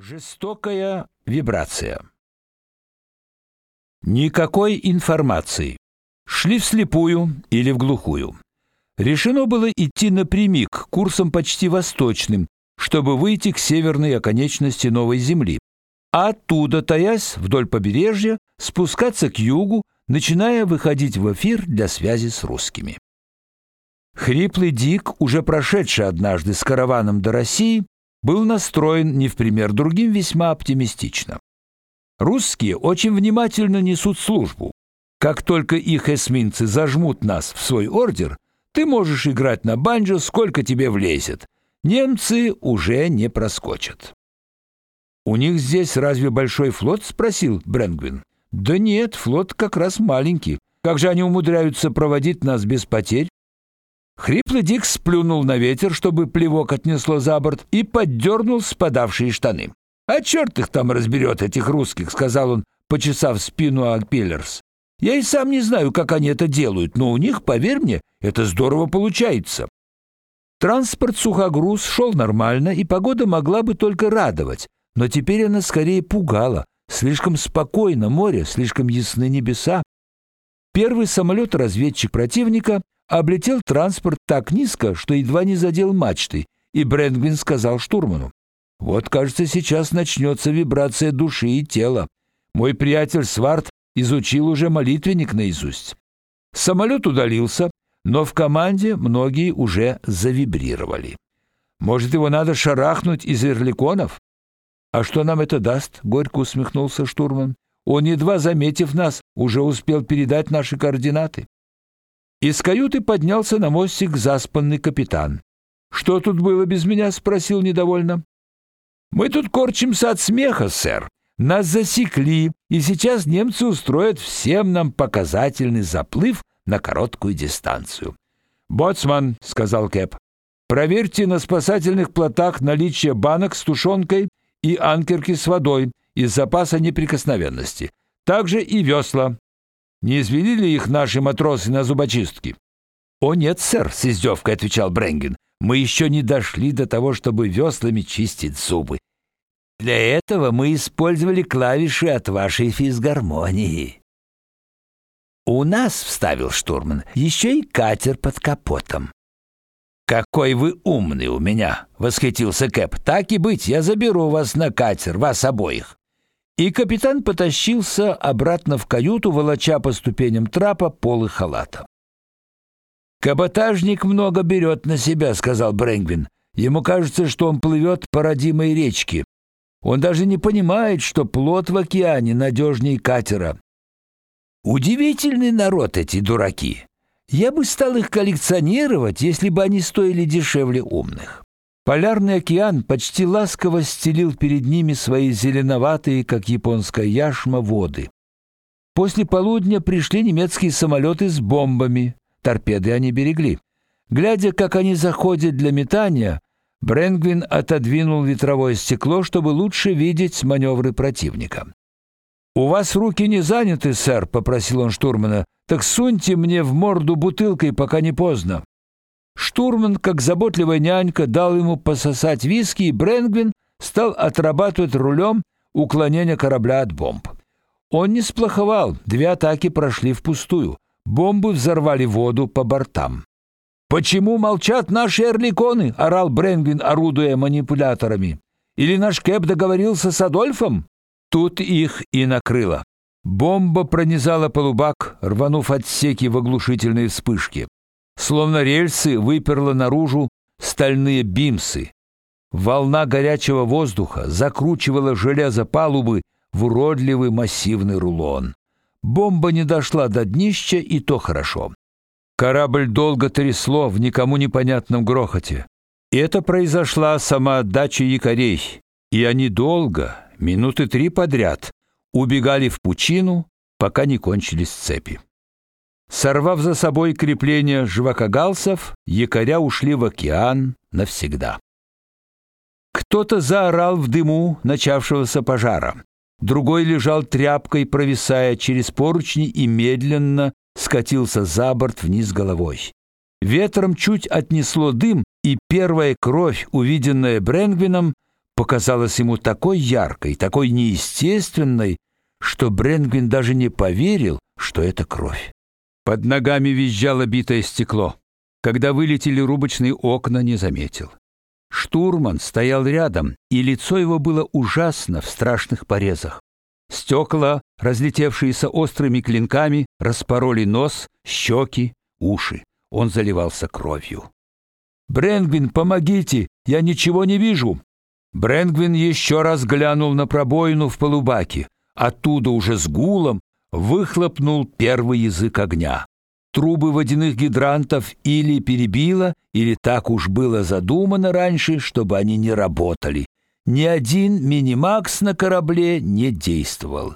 Жестокая вибрация. Никакой информации. Шли вслепую или в глухую. Решено было идти напрямик, курсом почти восточным, чтобы выйти к северной оконечности новой земли. А оттуда, таясь вдоль побережья, спускаться к югу, начиная выходить в эфир для связи с русскими. Хриплый Дик, уже прошедший однажды с караваном до России, был настроен не в пример другим весьма оптимистично. Русские очень внимательно несут службу. Как только их эсминцы зажмут нас в свой ордер, ты можешь играть на банджо сколько тебе влезет. Немцы уже не проскочат. У них здесь разве большой флот, спросил Бренгвин. Да нет, флот как раз маленький. Как же они умудряются проводить нас без потерь? Хриплый Дик сплюнул на ветер, чтобы плевок отнесло за борт, и поддернул спадавшие штаны. «А черт их там разберет, этих русских», — сказал он, почесав спину Акпиллерс. «Я и сам не знаю, как они это делают, но у них, поверь мне, это здорово получается». Транспорт-сухогруз шел нормально, и погода могла бы только радовать, но теперь она скорее пугала. Слишком спокойно море, слишком ясны небеса. Первый самолет-разведчик противника облетел транспорт так низко, что едва не задел мачты, и Брэнгвин сказал штурману: "Вот, кажется, сейчас начнется вибрация души и тела. Мой приятель Сварт изучил уже молитвенник наизусть". Самолет удалился, но в команде многие уже завибрировали. Может, его надо шарахнуть из верликонов? А что нам это даст? горько усмехнулся штурман. Он едва заметив нас, уже успел передать наши координаты. Из каюты поднялся на мостик заспанный капитан. Что тут было без меня, спросил недовольно. Мы тут корчимся от смеха, сэр. Нас засекли, и сейчас немцы устроят всем нам показательный заплыв на короткую дистанцию. "Боцман", сказал Кэп. "Проверьте на спасательных плотах наличие банок с тушенкой и анкерки с водой из запаса неприкосновенности. Также и весла. Не извели их наши матросы на зубочистке? О нет, сэр, с издевкой отвечал Бренген. Мы еще не дошли до того, чтобы веслами чистить зубы. Для этого мы использовали клавиши от вашей физгармонии. У нас, вставил штурман, еще и катер под капотом. Какой вы умный у меня, восхитился Кэп. Так и быть, я заберу вас на катер, вас обоих. И капитан потащился обратно в каюту, волоча по ступеням трапа полы халата. Каботажник много берет на себя, сказал Брэнгвин. Ему кажется, что он плывет по родимой речке. Он даже не понимает, что плот в океане надежнее катера. Удивительный народ эти дураки. Я бы стал их коллекционировать, если бы они стоили дешевле умных. Полярный океан почти ласково стелил перед ними свои зеленоватые, как японская яшма, воды. После полудня пришли немецкие самолеты с бомбами. Торпеды они берегли. Глядя, как они заходят для метания, Бренгвин отодвинул ветровое стекло, чтобы лучше видеть маневры противника. У вас руки не заняты, сэр, попросил он штурмана. Так суньте мне в морду бутылкой, пока не поздно. Штурман, как заботливая нянька, дал ему пососать виски, и Бренгвин стал отрабатывать рулем уклонение корабля от бомб. Он не сплоховал, две атаки прошли впустую. Бомбы взорвали воду по бортам. Почему молчат наши эрликоны? орал Бренгвин, орудуя манипуляторами. Или наш Кэп договорился с Адольфом? Тут их и накрыло. Бомба пронизала полубак, рванув отсеки в оглушительные вспышки. Словно рельсы выперла наружу стальные бимсы. Волна горячего воздуха закручивала железо палубы в уродливый массивный рулон. Бомба не дошла до днища, и то хорошо. Корабль долго трясло в никому непонятном грохоте. И это произошла сама отдача якорей, и они долго, минуты три подряд, убегали в пучину, пока не кончились цепи. Сорвав за собой крепление жвакогалсов, якоря ушли в океан навсегда. Кто-то заорал в дыму начавшегося пожара. Другой лежал тряпкой, провисая через поручни и медленно скатился за борт вниз головой. Ветром чуть отнесло дым, и первая кровь, увиденная Бренгвином, показалась ему такой яркой, такой неестественной, что Бренгвин даже не поверил, что это кровь. Под ногами визжало битое стекло. Когда вылетели рубочные окна, не заметил. Штурман стоял рядом, и лицо его было ужасно в страшных порезах. Стекла, разлетевшиеся острыми клинками, распороли нос, щеки, уши. Он заливался кровью. Бренгвин, помогите, я ничего не вижу. Бренгвин еще раз глянул на пробоину в полубаке. Оттуда уже с гулом выхлопнул первый язык огня. Трубы водяных гидрантов или перебило, или так уж было задумано раньше, чтобы они не работали. Ни один минимакс на корабле не действовал.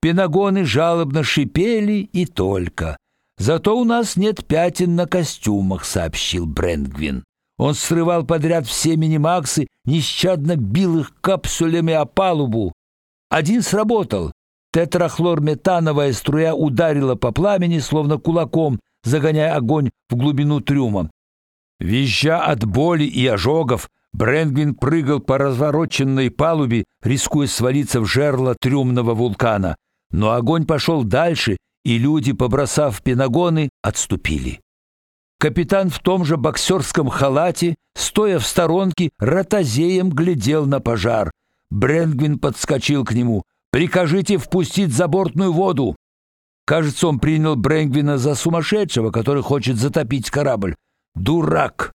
Пенагоны жалобно шипели и только. Зато у нас нет пятен на костюмах, сообщил Брендгвин. Он срывал подряд все минимаксы, нещадно бил их капсулями о палубу. Один сработал. Тетрахлорметановая струя ударила по пламени, словно кулаком, загоняя огонь в глубину трюма. Визжа от боли и ожогов, Брэнгвин прыгал по развороченной палубе, рискуя свалиться в жерло трюмного вулкана. Но огонь пошел дальше, и люди, побросав пенагоны, отступили. Капитан в том же боксерском халате, стоя в сторонке, ротозеем глядел на пожар. Брэнгвин подскочил к нему. «Прикажите впустить забортную воду!» Кажется, он принял Брэнгвина за сумасшедшего, который хочет затопить корабль. «Дурак!»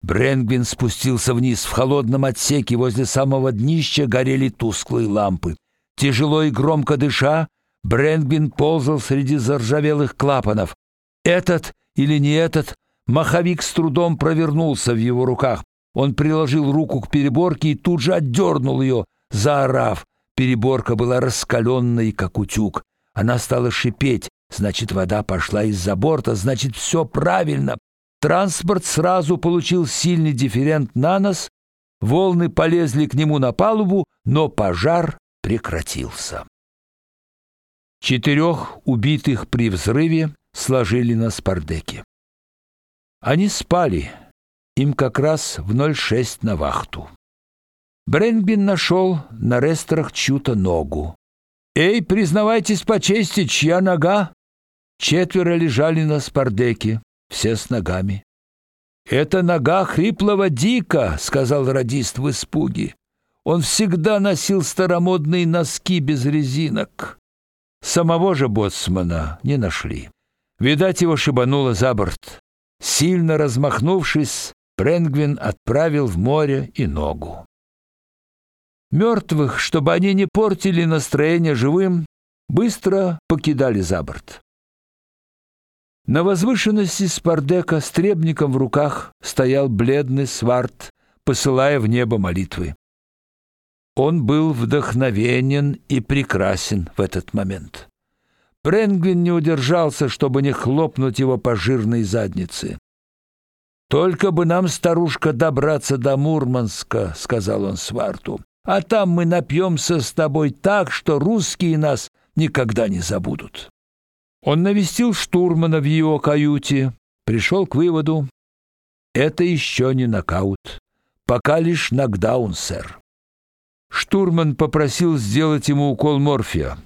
Брэнгвин спустился вниз. В холодном отсеке возле самого днища горели тусклые лампы. Тяжело и громко дыша, Брэнгвин ползал среди заржавелых клапанов. Этот или не этот, маховик с трудом провернулся в его руках. Он приложил руку к переборке и тут же отдернул ее, заорав. Переборка была раскаленной, как утюг. Она стала шипеть. Значит, вода пошла из-за борта, значит, все правильно. Транспорт сразу получил сильный дифферент на нос, волны полезли к нему на палубу, но пожар прекратился. Четырех убитых при взрыве сложили на спардеке. Они спали, им как раз в 06 на вахту. Бренбин нашел на ресторах чью-то ногу. «Эй, признавайтесь по чести, чья нога?» Четверо лежали на спардеке все с ногами. «Это нога хриплого дика», — сказал радист в испуге. Он всегда носил старомодные носки без резинок. Самого же боцмана не нашли. Видать, его шибануло за борт. Сильно размахнувшись, Бренгвин отправил в море и ногу. Мертвых, чтобы они не портили настроение живым, быстро покидали за борт. На возвышенности Спардека с требником в руках стоял бледный сварт, посылая в небо молитвы. Он был вдохновенен и прекрасен в этот момент. Бренгвин не удержался, чтобы не хлопнуть его по жирной заднице. Только бы нам, старушка, добраться до Мурманска, сказал он Сварту. А там мы напьемся с тобой так, что русские нас никогда не забудут. Он навестил штурмана в его каюте, пришел к выводу: это еще не нокаут, пока лишь нокдаун, сэр. Штурман попросил сделать ему укол морфия.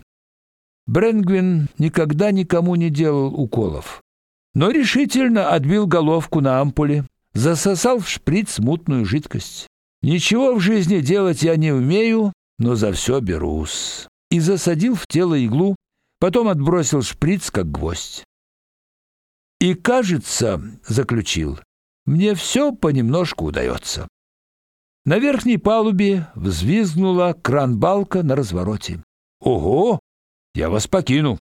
Бренгвин никогда никому не делал уколов, но решительно отбил головку на ампуле, засосал в шприц мутную жидкость. Ничего в жизни делать я не умею, но за все берусь. И засадил в тело иглу, потом отбросил шприц как гвоздь. И, кажется, заключил, мне все понемножку удается. На верхней палубе взвизгнула кран-балка на развороте. Ого, я вас покину.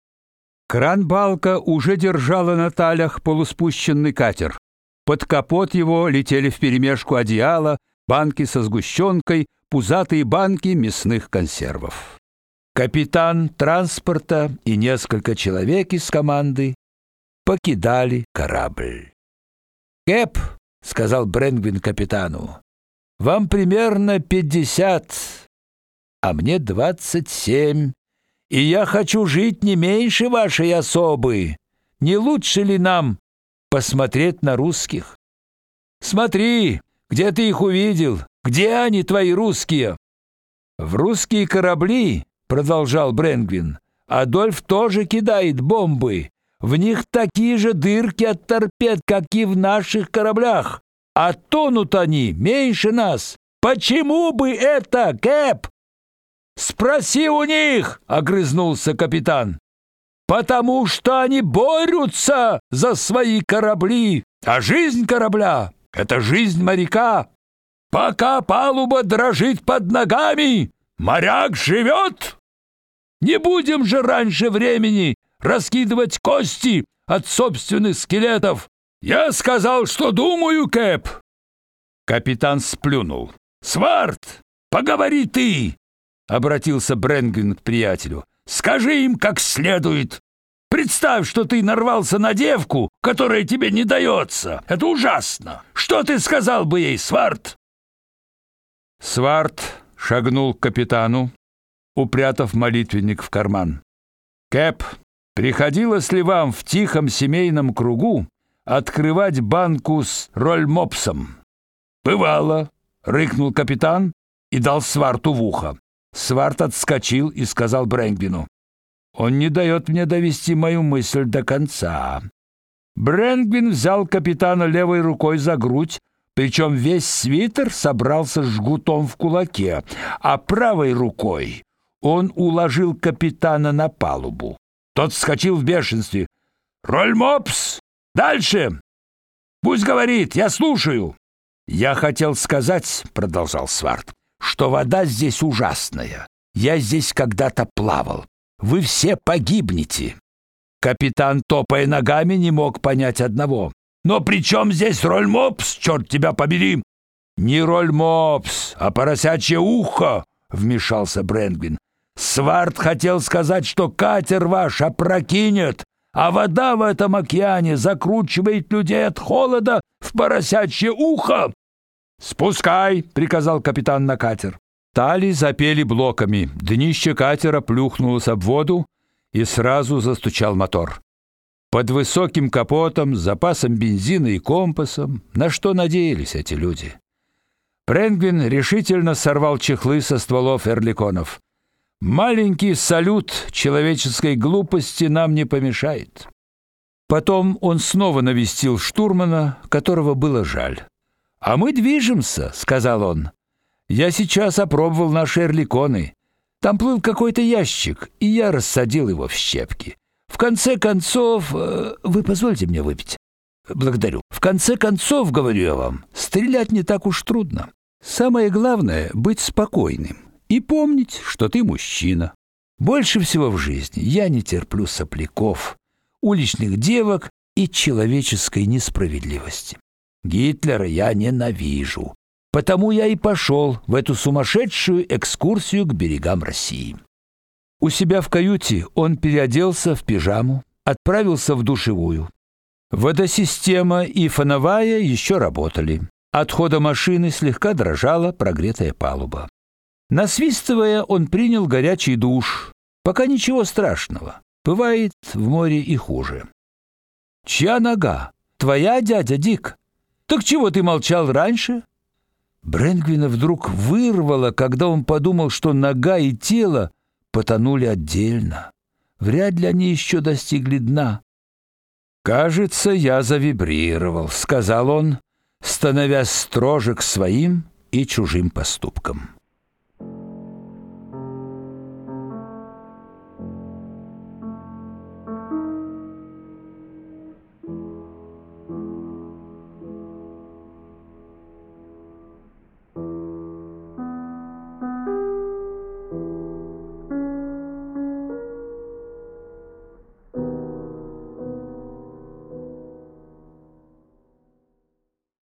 Кран-балка уже держала на талях полуспущенный катер. Под капот его летели вперемешку одеяла, банки со сгущенкой, пузатые банки мясных консервов. Капитан транспорта и несколько человек из команды покидали корабль. "Кэп", сказал Бренгвин капитану. "Вам примерно пятьдесят, а мне двадцать семь, и я хочу жить не меньше вашей особы. Не лучше ли нам посмотреть на русских?" "Смотри, где ты их увидел? Где они, твои русские? В русские корабли, продолжал Бренгвин, Адольф тоже кидает бомбы. В них такие же дырки от торпед, как и в наших кораблях. А тонут они меньше нас. Почему бы это, Кэп? Спроси у них, огрызнулся капитан. Потому что они борются за свои корабли, а жизнь корабля это жизнь моряка. Пока палуба дрожит под ногами, моряк живет. Не будем же раньше времени раскидывать кости от собственных скелетов. Я сказал, что думаю, Кэп. Капитан сплюнул. Сварт, поговори ты, обратился Бренгвин к приятелю. Скажи им как следует. Представь, что ты нарвался на девку, которая тебе не дается. Это ужасно. Что ты сказал бы ей, Сварт? Сварт шагнул к капитану, упрятав молитвенник в карман. Кэп, приходилось ли вам в тихом семейном кругу открывать банку с рольмопсом? Бывало, рыкнул капитан и дал Сварту в ухо. Сварт отскочил и сказал Брэнгвину: "Он не дает мне довести мою мысль до конца". Брэнгвин взял капитана левой рукой за грудь, причем весь свитер собрался жгутом в кулаке, а правой рукой он уложил капитана на палубу. Тот вскочил в бешенстве. «Рольмопс! Дальше! Пусть говорит, я слушаю!» «Я хотел сказать, — продолжал Сварт, — что вода здесь ужасная. Я здесь когда-то плавал. Вы все погибнете». Капитан, топая ногами, не мог понять одного. Но при чем здесь роль мопс, черт тебя побери? Не роль мопс, а поросячье ухо, вмешался Брэнгвин. Сварт хотел сказать, что катер ваш опрокинет, а вода в этом океане закручивает людей от холода в поросячье ухо. Спускай, приказал капитан на катер. Тали запели блоками. Днище катера плюхнулось об воду, и сразу застучал мотор. Под высоким капотом, с запасом бензина и компасом, на что надеялись эти люди? Пренгвин решительно сорвал чехлы со стволов эрликонов. Маленький салют человеческой глупости нам не помешает. Потом он снова навестил штурмана, которого было жаль. А мы движемся, сказал он. Я сейчас опробовал наши эрликоны. Там плыл какой-то ящик, и я рассадил его в щепки. В конце концов, э, вы позвольте мне выпить. Благодарю. В конце концов, говорю я вам, стрелять не так уж трудно. Самое главное быть спокойным и помнить, что ты мужчина. Больше всего в жизни я не терплю сопляков, уличных девок и человеческой несправедливости. Гитлера я ненавижу, потому я и пошел в эту сумасшедшую экскурсию к берегам России. У себя в каюте он переоделся в пижаму, отправился в душевую. Водосистема и фоновая еще работали. От хода машины слегка дрожала прогретая палуба. Насвистывая, он принял горячий душ. Пока ничего страшного. Бывает в море и хуже. Чья нога? Твоя, дядя Дик? Так чего ты молчал раньше? Бренгвина вдруг вырвало, когда он подумал, что нога и тело потонули отдельно. Вряд ли они еще достигли дна. Кажется, я завибрировал, сказал он, становясь строже к своим и чужим поступкам.